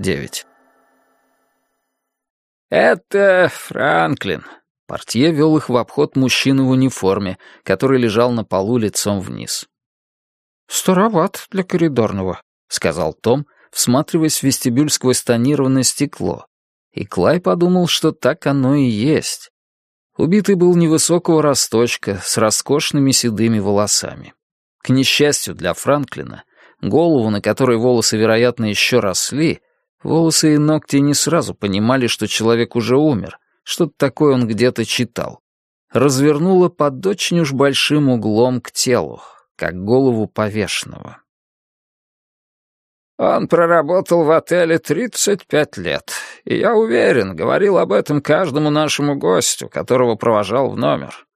9. «Это Франклин». Портье вел их в обход мужчины в униформе, который лежал на полу лицом вниз. «Староват для коридорного», — сказал Том, всматриваясь в вестибюль сквозь тонированное стекло. И Клай подумал, что так оно и есть. Убитый был невысокого росточка, с роскошными седыми волосами. К несчастью для Франклина, голову, на которой волосы, вероятно, еще росли, волосы и ногти не сразу понимали, что человек уже умер, что-то такое он где-то читал. Развернуло под очень уж большим углом к телу, как голову повешенного. Он проработал в отеле 35 лет, и я уверен, говорил об этом каждому нашему гостю, которого провожал в номер.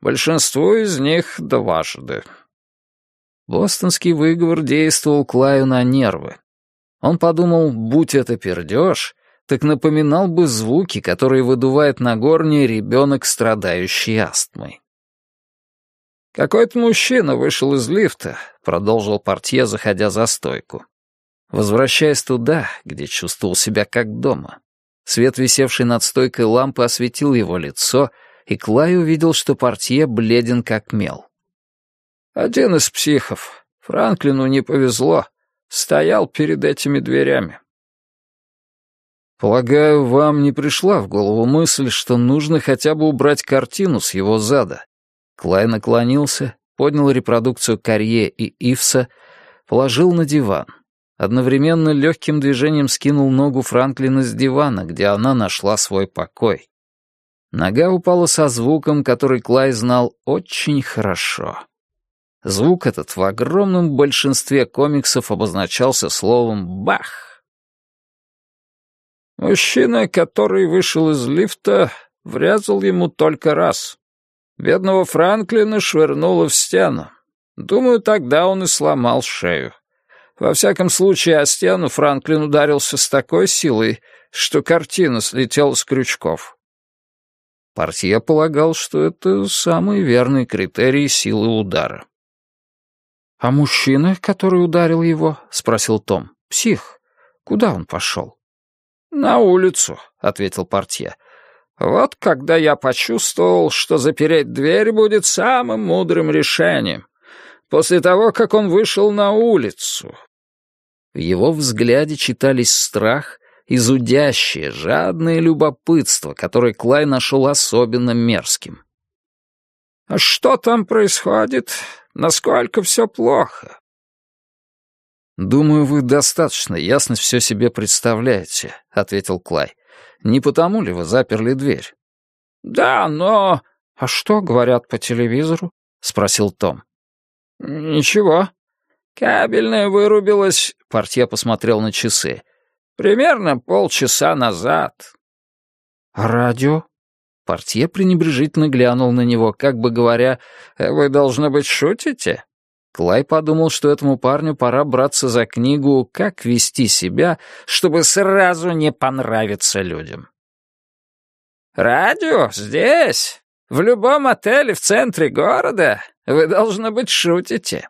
Большинству из них дважды. Бостонский выговор действовал Клаю на нервы. Он подумал, будь это пердеж, так напоминал бы звуки, которые выдувает на горне ребенок, страдающий астмой. «Какой-то мужчина вышел из лифта», — продолжил портье, заходя за стойку. Возвращаясь туда, где чувствовал себя как дома, свет, висевший над стойкой лампы, осветил его лицо, и Клай увидел, что портье бледен как мел. «Один из психов. Франклину не повезло. Стоял перед этими дверями». «Полагаю, вам не пришла в голову мысль, что нужно хотя бы убрать картину с его зада?» Клай наклонился, поднял репродукцию Карье и Ивса, положил на диван. Одновременно легким движением скинул ногу Франклина с дивана, где она нашла свой покой. Нога упала со звуком, который Клай знал очень хорошо. Звук этот в огромном большинстве комиксов обозначался словом «бах». Мужчина, который вышел из лифта, врезал ему только раз. Бедного Франклина швырнуло в стену. Думаю, тогда он и сломал шею. Во всяком случае, о стену Франклин ударился с такой силой, что картина слетела с крючков. Портье полагал, что это самый верный критерий силы удара. «А мужчина, который ударил его?» — спросил Том. «Псих. Куда он пошел?» «На улицу», — ответил портье. «Вот когда я почувствовал, что запереть дверь будет самым мудрым решением. После того, как он вышел на улицу, в его взгляде читались страх и зудящее, жадное любопытство, которое Клай нашел особенно мерзким. «А что там происходит? Насколько все плохо?» «Думаю, вы достаточно ясно все себе представляете», — ответил Клай. «Не потому ли вы заперли дверь?» «Да, но...» «А что говорят по телевизору?» — спросил Том. «Ничего. Кабельная вырубилась, портье посмотрел на часы. Примерно полчаса назад. А радио? Портье пренебрежительно глянул на него, как бы говоря, «Вы, должно быть, шутите?» Клай подумал, что этому парню пора браться за книгу «Как вести себя, чтобы сразу не понравиться людям». «Радио? Здесь? В любом отеле в центре города? Вы, должно быть, шутите?»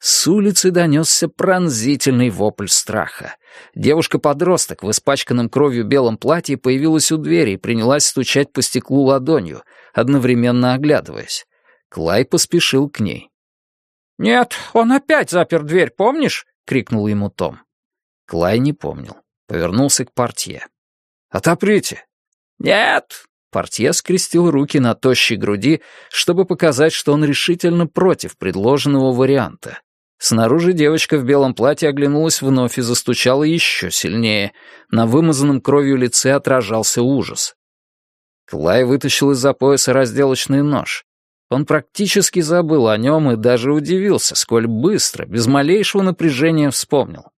С улицы донесся пронзительный вопль страха. Девушка-подросток в испачканном кровью белом платье появилась у двери и принялась стучать по стеклу ладонью, одновременно оглядываясь. Клай поспешил к ней. «Нет, он опять запер дверь, помнишь?» — крикнул ему Том. Клай не помнил. Повернулся к портье. «Отоприте!» «Нет!» Портье скрестил руки на тощей груди, чтобы показать, что он решительно против предложенного варианта. Снаружи девочка в белом платье оглянулась вновь и застучала еще сильнее. На вымазанном кровью лице отражался ужас. Клай вытащил из-за пояса разделочный нож. Он практически забыл о нем и даже удивился, сколь быстро, без малейшего напряжения вспомнил.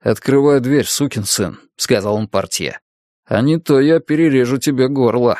«Открывай дверь, сукин сын», — сказал он портье. «А не то я перережу тебе горло».